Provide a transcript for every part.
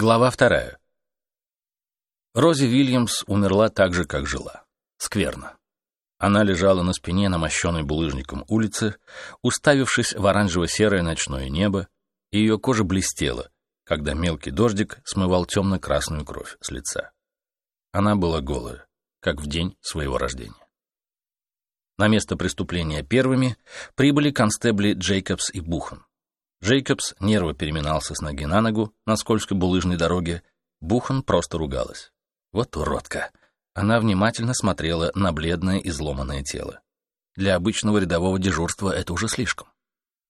Глава вторая. Рози Вильямс умерла так же, как жила. Скверно. Она лежала на спине на мощенной булыжником улице, уставившись в оранжево-серое ночное небо, и ее кожа блестела, когда мелкий дождик смывал темно-красную кровь с лица. Она была голая, как в день своего рождения. На место преступления первыми прибыли констебли Джейкобс и Бухан. Джейкобс нервно переминался с ноги на ногу на скользкой булыжной дороге. Бухан просто ругалась. Вот уродка. Она внимательно смотрела на бледное изломанное тело. Для обычного рядового дежурства это уже слишком.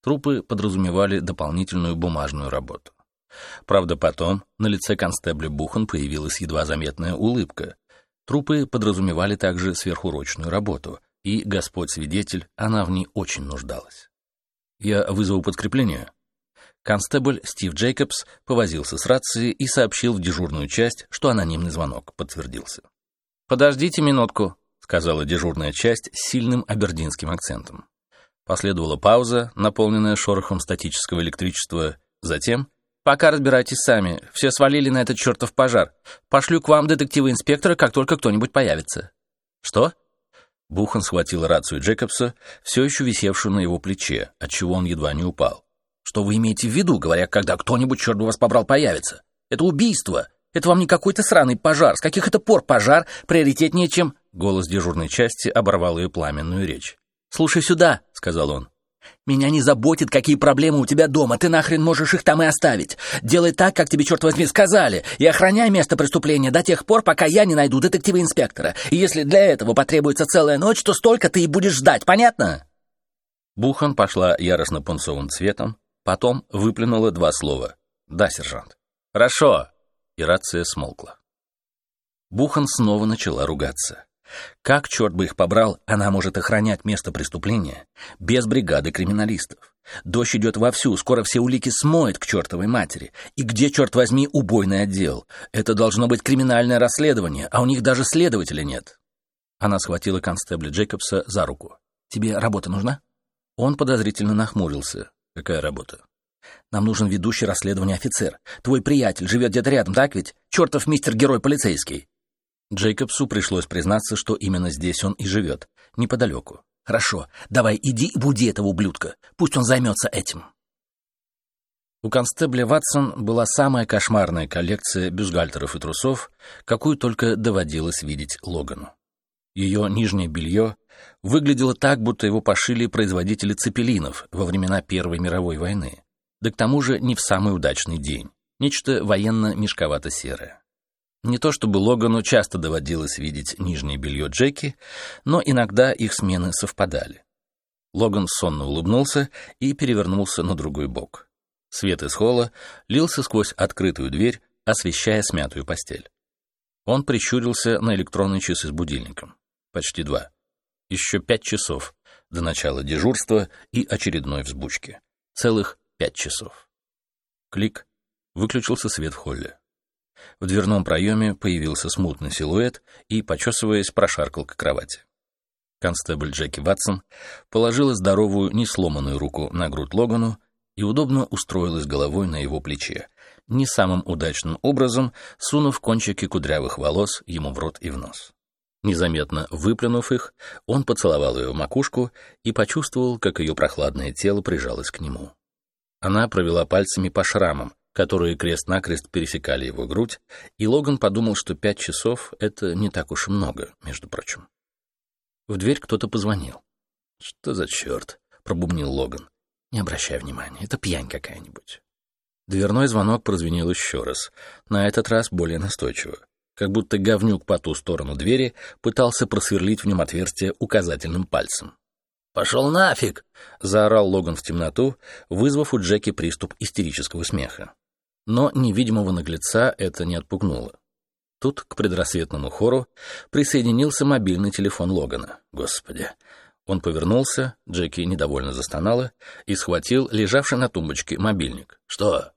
Трупы подразумевали дополнительную бумажную работу. Правда, потом на лице констебля Бухан появилась едва заметная улыбка. Трупы подразумевали также сверхурочную работу, и, Господь свидетель, она в ней очень нуждалась. «Я вызову подкрепление», Констебль Стив Джейкобс повозился с рацией и сообщил в дежурную часть, что анонимный звонок подтвердился. «Подождите минутку», — сказала дежурная часть с сильным абердинским акцентом. Последовала пауза, наполненная шорохом статического электричества. Затем «Пока разбирайтесь сами. Все свалили на этот чертов пожар. Пошлю к вам детектива-инспектора, как только кто-нибудь появится». «Что?» Бухан схватил рацию Джекобса, все еще висевшую на его плече, отчего он едва не упал. Что вы имеете в виду, говоря, когда кто-нибудь, черт бы вас побрал, появится? Это убийство. Это вам не какой-то сраный пожар. С каких это пор пожар приоритетнее, чем...» Голос дежурной части оборвал ее пламенную речь. «Слушай сюда», — сказал он. «Меня не заботит, какие проблемы у тебя дома. Ты нахрен можешь их там и оставить. Делай так, как тебе, черт возьми, сказали, и охраняй место преступления до тех пор, пока я не найду детектива-инспектора. И если для этого потребуется целая ночь, то столько ты и будешь ждать, понятно?» Бухан пошла яростно-пунцовым цветом, Потом выплюнула два слова. «Да, сержант». «Хорошо». И рация смолкла. Бухан снова начала ругаться. Как, черт бы их побрал, она может охранять место преступления без бригады криминалистов? Дождь идет вовсю, скоро все улики смоет к чертовой матери. И где, черт возьми, убойный отдел? Это должно быть криминальное расследование, а у них даже следователя нет. Она схватила констебля Джейкобса за руку. «Тебе работа нужна?» Он подозрительно нахмурился. Какая работа? Нам нужен ведущий расследования офицер. Твой приятель живет где-то рядом, так ведь? Чертов мистер-герой полицейский. Джейкобсу пришлось признаться, что именно здесь он и живет, неподалеку. Хорошо, давай иди и буди этого ублюдка. Пусть он займется этим. У констебля Ватсон была самая кошмарная коллекция бюстгальтеров и трусов, какую только доводилось видеть Логану. Ее нижнее белье выглядело так, будто его пошили производители цепелинов во времена Первой мировой войны. Да к тому же не в самый удачный день. Нечто военно-мешковато-серое. Не то чтобы Логану часто доводилось видеть нижнее белье Джеки, но иногда их смены совпадали. Логан сонно улыбнулся и перевернулся на другой бок. Свет из холла лился сквозь открытую дверь, освещая смятую постель. Он прищурился на электронные часы с будильником. Почти два. Еще пять часов до начала дежурства и очередной взбучки. Целых пять часов. Клик. Выключился свет в холле. В дверном проеме появился смутный силуэт и, почесываясь, прошаркал к кровати. Констебль Джеки Ватсон положила здоровую, несломанную руку на грудь Логану и удобно устроилась головой на его плече, не самым удачным образом сунув кончики кудрявых волос ему в рот и в нос. Незаметно выплюнув их, он поцеловал ее в макушку и почувствовал, как ее прохладное тело прижалось к нему. Она провела пальцами по шрамам, которые крест-накрест пересекали его грудь, и Логан подумал, что пять часов — это не так уж и много, между прочим. В дверь кто-то позвонил. «Что за черт?» — пробубнил Логан. «Не обращай внимания, это пьянь какая-нибудь». Дверной звонок прозвенел еще раз, на этот раз более настойчиво как будто говнюк по ту сторону двери пытался просверлить в нем отверстие указательным пальцем. «Пошел нафиг!» — заорал Логан в темноту, вызвав у Джеки приступ истерического смеха. Но невидимого наглеца это не отпугнуло. Тут к предрассветному хору присоединился мобильный телефон Логана. Господи! Он повернулся, Джеки недовольно застонала и схватил лежавший на тумбочке мобильник. «Что?»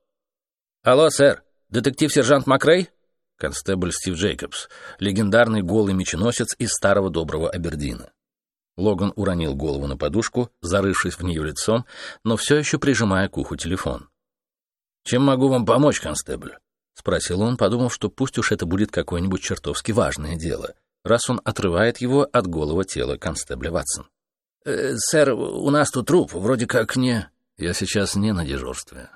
«Алло, сэр, детектив-сержант Макрей?» Констебль Стив Джейкобс, легендарный голый меченосец из старого доброго Абердина. Логан уронил голову на подушку, зарывшись в нее лицом, но все еще прижимая к уху телефон. «Чем могу вам помочь, констебль?» — спросил он, подумав, что пусть уж это будет какое-нибудь чертовски важное дело, раз он отрывает его от голого тела констебля Ватсон. «Э, «Сэр, у нас тут труп, вроде как не...» «Я сейчас не на дежурстве».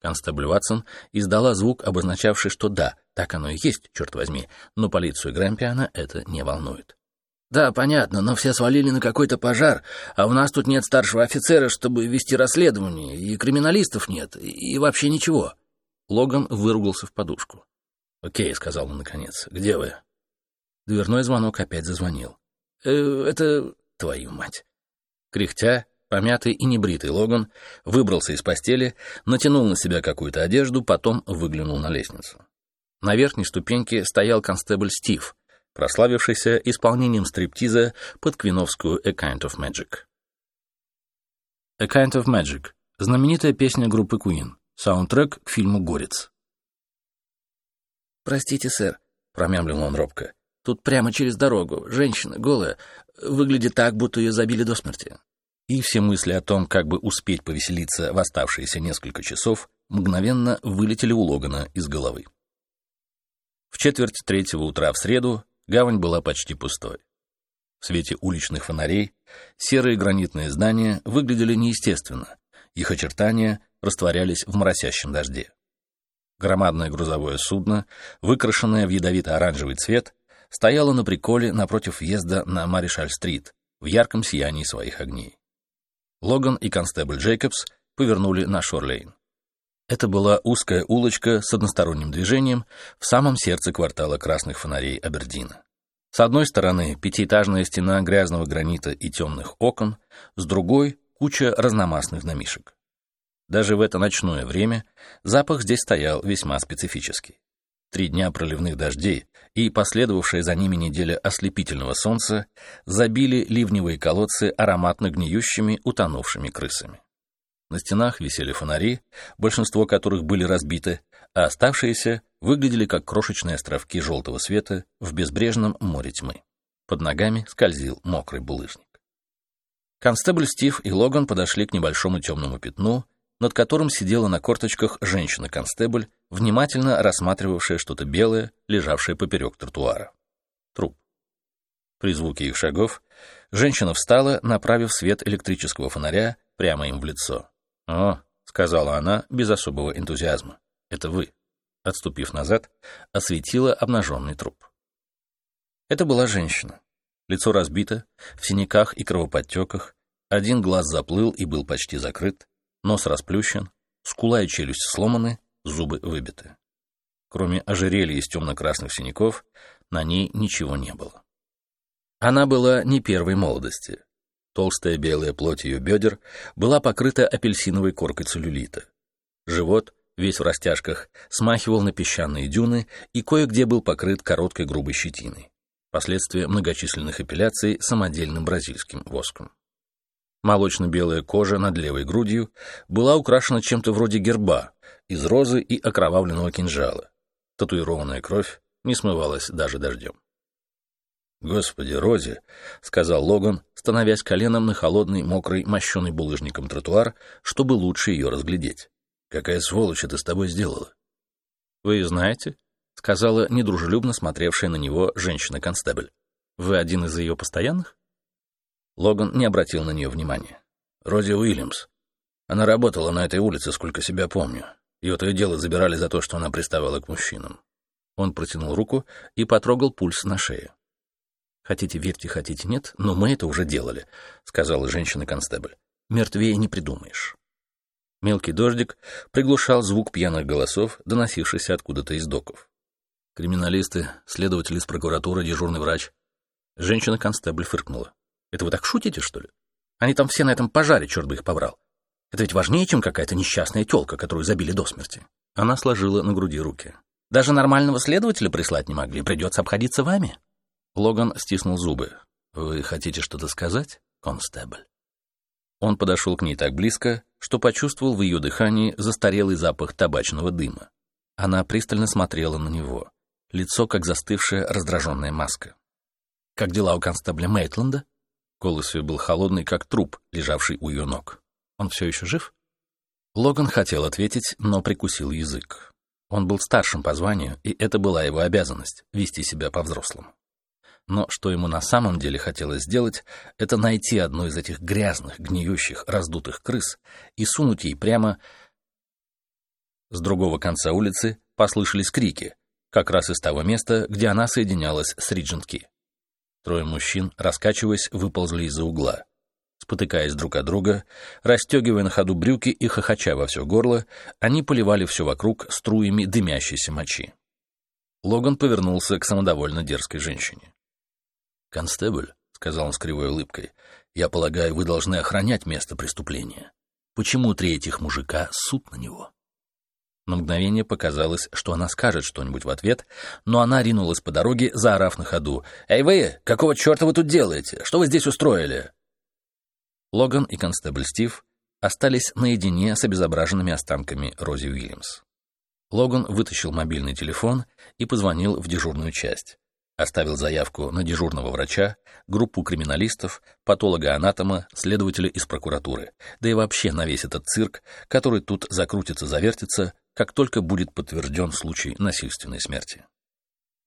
Констебль Ватсон издала звук, обозначавший, что да, так оно и есть, черт возьми, но полицию Грэмпиана это не волнует. «Да, понятно, но все свалили на какой-то пожар, а у нас тут нет старшего офицера, чтобы вести расследование, и криминалистов нет, и вообще ничего». Логан выругался в подушку. «Окей», — сказал он наконец, — «где вы?» Дверной звонок опять зазвонил. «Э, «Это... твою мать». Кряхтя, помятый и небритый Логан выбрался из постели, натянул на себя какую-то одежду, потом выглянул на лестницу. На верхней ступеньке стоял констебль Стив, прославившийся исполнением стриптиза под квиновскую «A Kind of Magic». «A Kind of Magic» — знаменитая песня группы Queen, саундтрек к фильму «Горец». «Простите, сэр», — промямлил он робко. «Тут прямо через дорогу. Женщина, голая. Выглядит так, будто ее забили до смерти». И все мысли о том, как бы успеть повеселиться в оставшиеся несколько часов, мгновенно вылетели у Логана из головы. В четверть третьего утра в среду гавань была почти пустой. В свете уличных фонарей серые гранитные здания выглядели неестественно, их очертания растворялись в моросящем дожде. Громадное грузовое судно, выкрашенное в ядовито-оранжевый цвет, стояло на приколе напротив въезда на Маришаль-стрит в ярком сиянии своих огней. Логан и констебль Джейкобс повернули на Шорлейн. Это была узкая улочка с односторонним движением в самом сердце квартала красных фонарей Абердина. С одной стороны пятиэтажная стена грязного гранита и темных окон, с другой — куча разномастных домишек. Даже в это ночное время запах здесь стоял весьма специфический. Три дня проливных дождей и последовавшая за ними неделя ослепительного солнца забили ливневые колодцы ароматно гниющими, утонувшими крысами. На стенах висели фонари, большинство которых были разбиты, а оставшиеся выглядели как крошечные островки желтого света в безбрежном море тьмы. Под ногами скользил мокрый булыжник. Констебль Стив и Логан подошли к небольшому темному пятну, над которым сидела на корточках женщина-констебль, внимательно рассматривавшая что-то белое, лежавшее поперек тротуара. Труп. При звуке их шагов женщина встала, направив свет электрического фонаря прямо им в лицо. «О», — сказала она без особого энтузиазма, — «это вы». Отступив назад, осветила обнаженный труп. Это была женщина. Лицо разбито, в синяках и кровоподтеках, один глаз заплыл и был почти закрыт, нос расплющен, скула и челюсть сломаны, зубы выбиты. Кроме ожерелья из темно-красных синяков, на ней ничего не было. Она была не первой молодости. Толстая белая плоть ее бедер была покрыта апельсиновой коркой целлюлита. Живот, весь в растяжках, смахивал на песчаные дюны и кое-где был покрыт короткой грубой щетиной. Последствия многочисленных эпиляций самодельным бразильским воском. Молочно-белая кожа над левой грудью была украшена чем-то вроде герба из розы и окровавленного кинжала. Татуированная кровь не смывалась даже дождем. «Господи, Рози!» — сказал Логан, становясь коленом на холодный, мокрый, мощенный булыжником тротуар, чтобы лучше ее разглядеть. «Какая сволочь это с тобой сделала?» «Вы знаете?» — сказала недружелюбно смотревшая на него женщина-констебль. «Вы один из ее постоянных?» Логан не обратил на нее внимания. «Рози Уильямс. Она работала на этой улице, сколько себя помню. Ее то и дело забирали за то, что она приставала к мужчинам». Он протянул руку и потрогал пульс на шее. «Хотите верьте, хотите нет, но мы это уже делали», — сказала женщина-констебль. «Мертвее не придумаешь». Мелкий дождик приглушал звук пьяных голосов, доносившихся откуда-то из доков. Криминалисты, следователи из прокуратуры, дежурный врач. Женщина-констебль фыркнула. «Это вы так шутите, что ли? Они там все на этом пожаре, черт бы их побрал. Это ведь важнее, чем какая-то несчастная тёлка, которую забили до смерти». Она сложила на груди руки. «Даже нормального следователя прислать не могли, придется обходиться вами». Логан стиснул зубы. «Вы хотите что-то сказать, констебль?» Он подошел к ней так близко, что почувствовал в ее дыхании застарелый запах табачного дыма. Она пристально смотрела на него. Лицо, как застывшая раздраженная маска. «Как дела у констебля Мейтленда?» Голос ее был холодный, как труп, лежавший у ее ног. «Он все еще жив?» Логан хотел ответить, но прикусил язык. Он был старшим по званию, и это была его обязанность — вести себя по-взрослому. Но что ему на самом деле хотелось сделать, это найти одну из этих грязных, гниющих, раздутых крыс и сунуть ей прямо... С другого конца улицы послышались крики, как раз из того места, где она соединялась с Риджентки. Трое мужчин, раскачиваясь, выползли из-за угла. Спотыкаясь друг от друга, расстегивая на ходу брюки и хохоча во все горло, они поливали все вокруг струями дымящейся мочи. Логан повернулся к самодовольно дерзкой женщине. «Констебль», — сказал он с кривой улыбкой, — «я полагаю, вы должны охранять место преступления. Почему три этих мужика суд на него?» На мгновение показалось, что она скажет что-нибудь в ответ, но она ринулась по дороге, заорав на ходу. «Эй вы, какого черта вы тут делаете? Что вы здесь устроили?» Логан и констебль Стив остались наедине с обезображенными останками Рози Уильямс. Логан вытащил мобильный телефон и позвонил в дежурную часть. Оставил заявку на дежурного врача, группу криминалистов, патолога-анатома, следователя из прокуратуры, да и вообще на весь этот цирк, который тут закрутится-завертится, как только будет подтвержден случай насильственной смерти.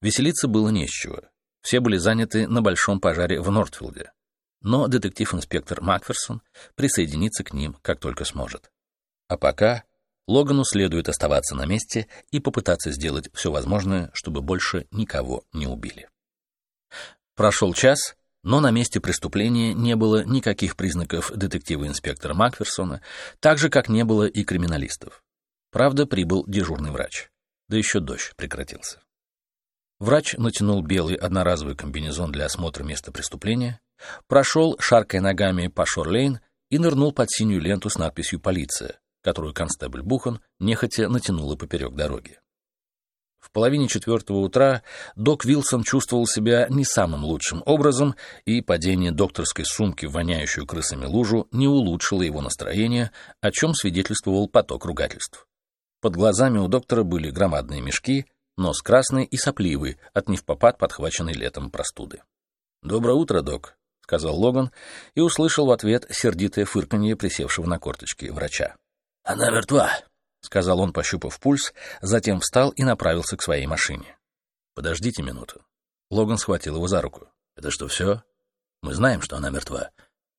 Веселиться было не с чего. Все были заняты на большом пожаре в Нортфилде. Но детектив-инспектор Макферсон присоединится к ним, как только сможет. А пока Логану следует оставаться на месте и попытаться сделать все возможное, чтобы больше никого не убили. Прошел час, но на месте преступления не было никаких признаков детектива-инспектора Макферсона, так же, как не было и криминалистов. Правда, прибыл дежурный врач. Да еще дождь прекратился. Врач натянул белый одноразовый комбинезон для осмотра места преступления, прошел, шаркая ногами по Шорлейн, и нырнул под синюю ленту с надписью «Полиция», которую констебль Бухан нехотя натянула поперек дороги. В половине четвертого утра док Вилсон чувствовал себя не самым лучшим образом, и падение докторской сумки в воняющую крысами лужу не улучшило его настроение, о чем свидетельствовал поток ругательств. Под глазами у доктора были громадные мешки, нос красный и сопливый от невпопад подхваченной летом простуды. «Доброе утро, док», — сказал Логан и услышал в ответ сердитое фырканье присевшего на корточки врача. «Она мертва», — сказал он, пощупав пульс, затем встал и направился к своей машине. «Подождите минуту». Логан схватил его за руку. «Это что, все? Мы знаем, что она мертва.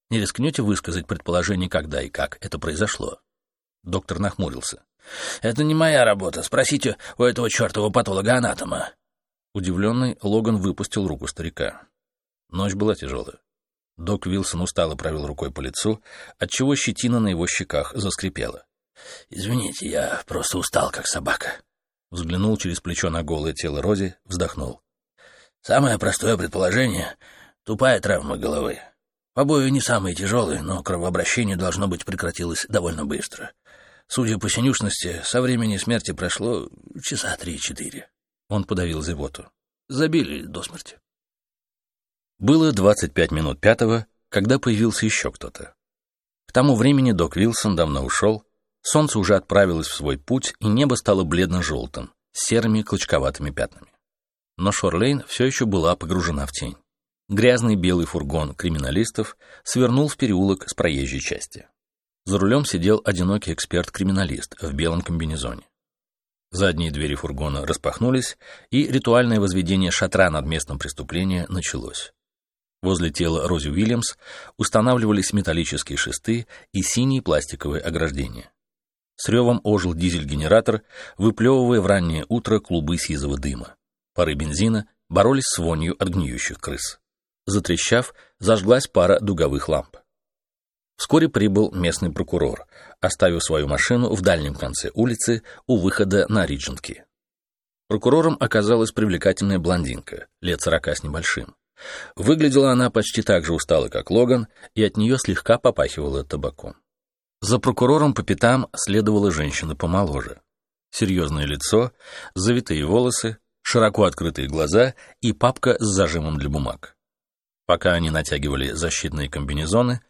Не рискнете высказать предположение, когда и как это произошло?» Доктор нахмурился. «Это не моя работа. Спросите у этого чертового патолога-анатома». Удивленный, Логан выпустил руку старика. Ночь была тяжелая. Док Вилсон устало провел рукой по лицу, отчего щетина на его щеках заскрипела. «Извините, я просто устал, как собака». Взглянул через плечо на голое тело Рози, вздохнул. «Самое простое предположение — тупая травма головы. Побои не самые тяжелые, но кровообращение должно быть прекратилось довольно быстро. Судя по синюшности, со времени смерти прошло часа три-четыре». Он подавил зевоту. «Забили до смерти». Было 25 минут пятого, когда появился еще кто-то. К тому времени док Вилсон давно ушел, Солнце уже отправилось в свой путь, и небо стало бледно-желтым, серыми клочковатыми пятнами. Но Шорлейн все еще была погружена в тень. Грязный белый фургон криминалистов свернул в переулок с проезжей части. За рулем сидел одинокий эксперт-криминалист в белом комбинезоне. Задние двери фургона распахнулись, и ритуальное возведение шатра над местом преступления началось. Возле тела Рози Уильямс устанавливались металлические шесты и синие пластиковые ограждения. С ревом ожил дизель-генератор, выплевывая в раннее утро клубы сизого дыма. Пары бензина боролись с вонью от гниющих крыс. Затрещав, зажглась пара дуговых ламп. Вскоре прибыл местный прокурор, оставив свою машину в дальнем конце улицы у выхода на Риджентки. Прокурором оказалась привлекательная блондинка, лет сорока с небольшим. Выглядела она почти так же устало, как Логан, и от нее слегка попахивало табаком. За прокурором по пятам следовала женщина помоложе. Серьезное лицо, завитые волосы, широко открытые глаза и папка с зажимом для бумаг. Пока они натягивали защитные комбинезоны,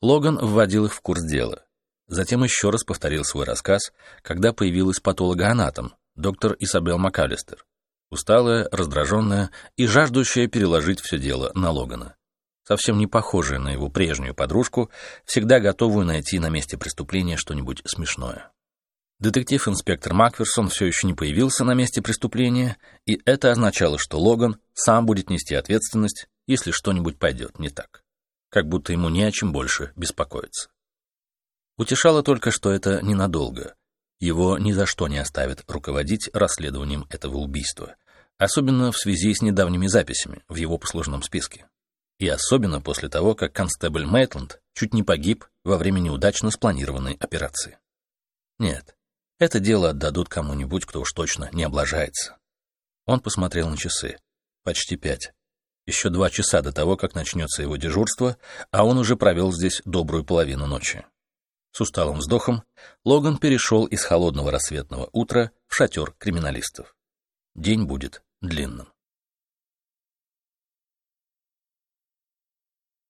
Логан вводил их в курс дела. Затем еще раз повторил свой рассказ, когда появилась патологоанатом, доктор Исабел МакАлистер, усталая, раздраженная и жаждущая переложить все дело на Логана совсем не похожая на его прежнюю подружку, всегда готовую найти на месте преступления что-нибудь смешное. Детектив-инспектор Макферсон все еще не появился на месте преступления, и это означало, что Логан сам будет нести ответственность, если что-нибудь пойдет не так. Как будто ему не о чем больше беспокоиться. Утешало только, что это ненадолго. Его ни за что не оставят руководить расследованием этого убийства, особенно в связи с недавними записями в его послужном списке. И особенно после того, как констебль Мейтленд чуть не погиб во время неудачно спланированной операции. Нет, это дело отдадут кому-нибудь, кто уж точно не облажается. Он посмотрел на часы. Почти пять. Еще два часа до того, как начнется его дежурство, а он уже провел здесь добрую половину ночи. С усталым вздохом Логан перешел из холодного рассветного утра в шатер криминалистов. День будет длинным.